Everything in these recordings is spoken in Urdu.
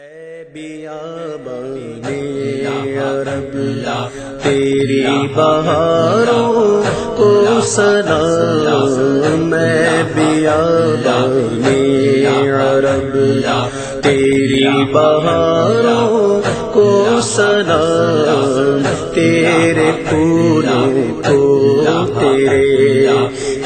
اے بیابانی عرب تیری بہاروں کو سلام میں بیابانی عرب تیری بہاروں کو سلام تیرے پھولوں کو تیرے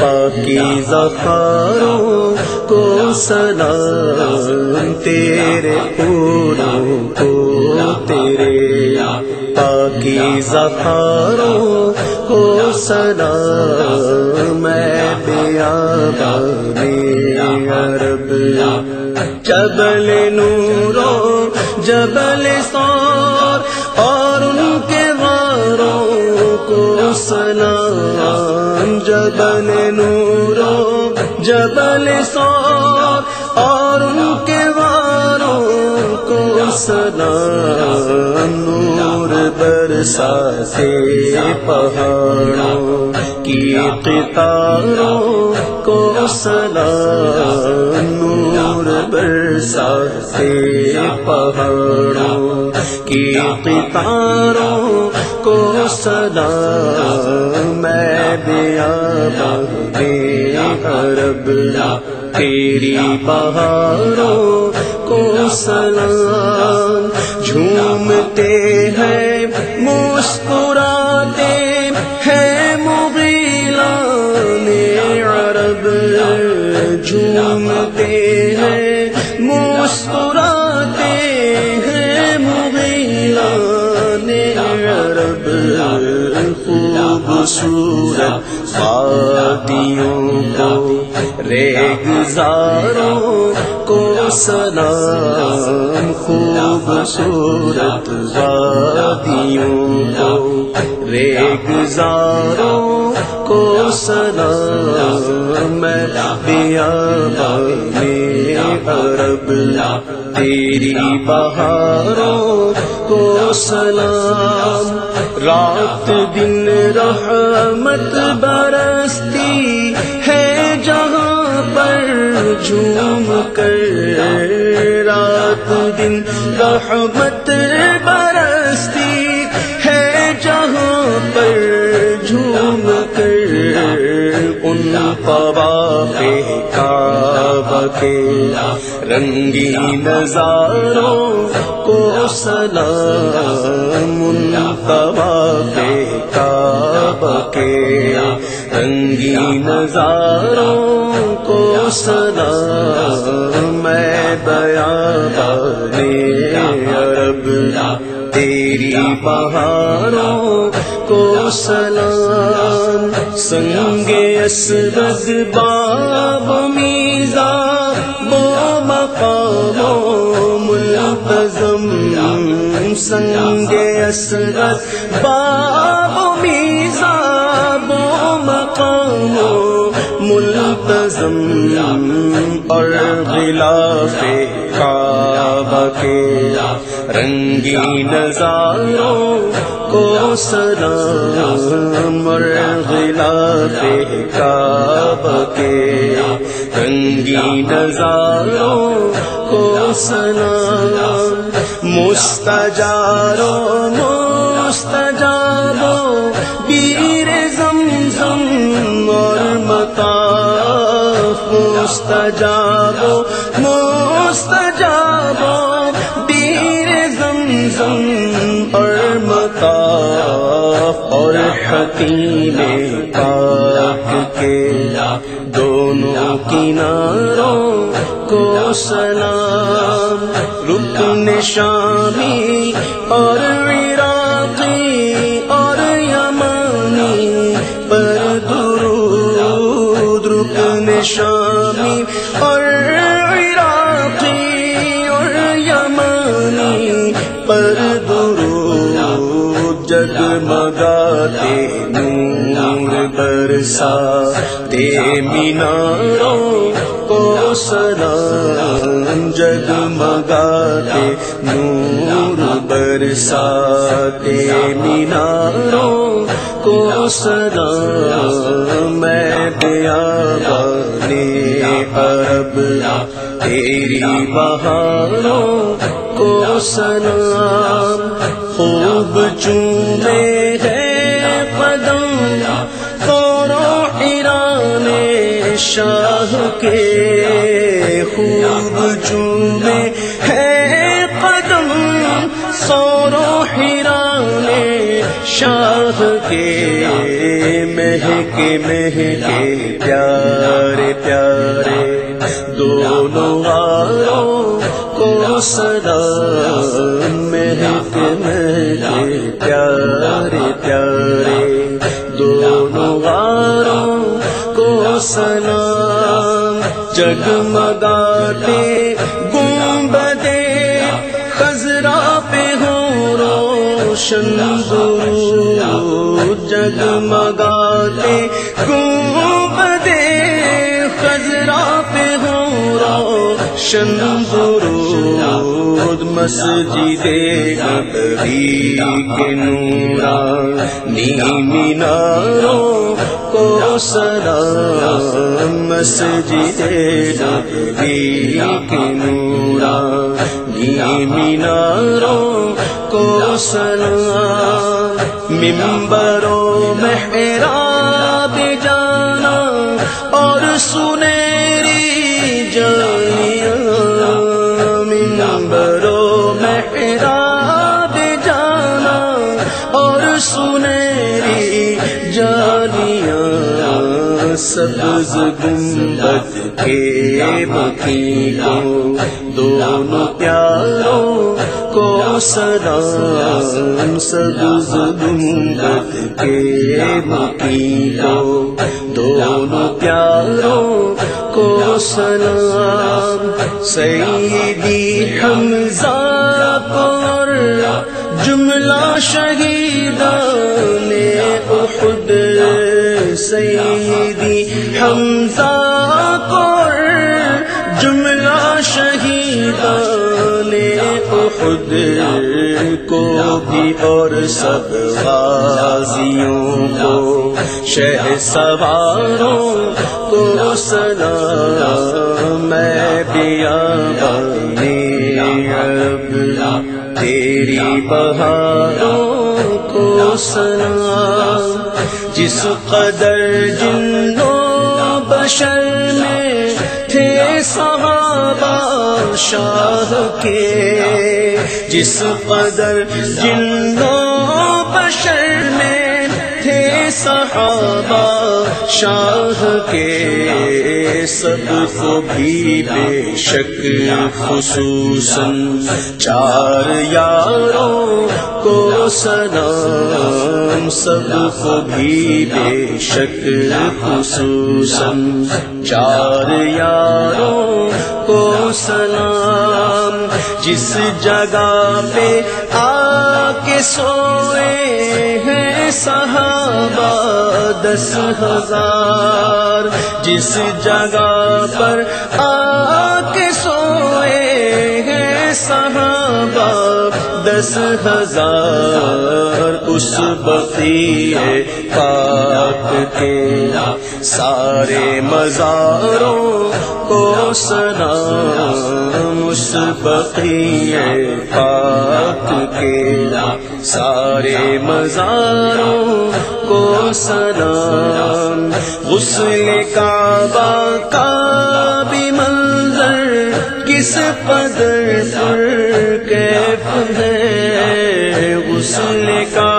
پاکی زخاروں کو سلام، تیرے پھولوں کو، تیرے پاکی زخاروں کو سلام۔ میں بیابانی عرب جبل نورو جبل سور، اور ان کے غاروں کو سلام۔ جبل نورو جبل سور اور ان کے غاروں کو سلام نور برسا سے پہاڑوں کی قطاروں کو سلام نور برسا سے پہاڑوں کی قطاروں کو سلام میں بیابانی عرب تیری بہاروں کو سلام جھومتے ہیں، مسکراتے ہیں مغیلان عرب۔ جھومتے ہیں، مسکراتے خوبصورت وادیوں کو ریگزاروں کو سلام، خوبصورت وادیوں کو ریگزاروں کو سلام، میں بیابانی عرب، تیری بہاروں کو سلام۔ رات دن رحمت برستی ہے جہاں پر جھوم کر رات دن رحمت برستی ہے جہاں پر جھوم کر ان پواف کعبہ کے رنگی نظاروں کو سلام ان کعبہ کے رنگی نظاروں کو سلام میں بیابانی عرب تیری بہاروں کو سلام سنگ اسود باب میزا سنگ اسود باب میزا بو مقام ملتظم اور غلاف کعبہ کے رنگی نظاروں کو سلام اور غلاف کعبہ کے رنگی نظاروں کو سلام مستجارو مستجابو بیر زمزم اور مطاف مستجابو مستجابو بیر زمزم اور مطاف اور حکیم پاک کے دونوں کناروں کو سلام رکن شامی اور عراقی اور یمانی پر درود رکن شامی اور میناروں کو سلام جگمگاتے، نور برساتے، میناروں کو سلام میں بیابانی عرب تیری بہاروں کو سلام خوب چومے شاہ کے خوب چومے ہے قدم سورو ہیران شاہ کے مہک مہکے پیارے پیارے دونوں غاروں کو سدا مہک مہکے پیارے سلام جگمگاتے گنبدے خزرا پہ ہو روشن گرو جگمگاتے گنبدے روشن درود مسجد نبی کے نورا نی میناروں کو سلام، مسجد نبی کے نورا نی میناروں کو سلام ممبروں محراب جانا اور سنیری سنیری جانیاں، سبز گنبد کے مکی کو دونوں پیاروں کو سلام، سبز گنبد کے مکی کو دونوں پیاروں کو سلام، سیدی حمزہ پر جملہ شہیدان احد سیدی حمزہ پر جملہ شہیدان احد کو بھی اور سب غازیوں کو، شہ سواروں کو سلام، میں بیا بنے تیری بہاروں کو سنا، جس قدر جنوں بشر میں تھے صحابہ شاہ کے، جس قدر جنوں صحابہ شاہ کے سب کو بھی بے شک خصوصاً چار یاروں کو سلام، سب کو بھی بے شک خصوصاً چار یاروں کو سلام، جس جگہ پہ آ کے سوئے ہیں صحابہ دس ہزار جس جگہ پر آ کے سوئے ہیں صحابہ دس ہزار اس بقیے پاک کے سارے مزاروں کو سلام اس بقی پاک کے سارے مزاروں کو سلام، غسل کعبہ کا بھی منظر کس قدر پر کیف ہے؟ غسل کعبہ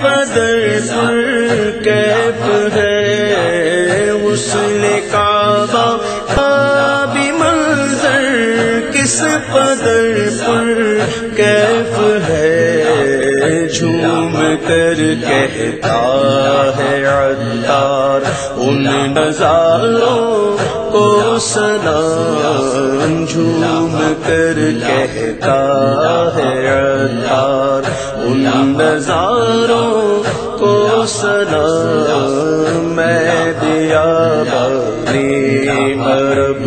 قدر پر کیف ہے نے کہا جھوم کر کہتا ہے عطار ان نظاروں کو سلام جھوم کر کہتا ہے عطار ان نظاروں کو سلام میں دیا بنے مرب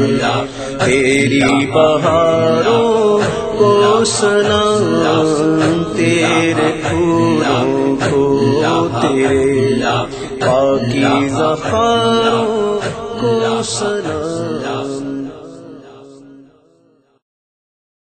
تیری بہاروں کو سنا تیرے پھولوں کو تیرے پاکی زخاروں کو سنا۔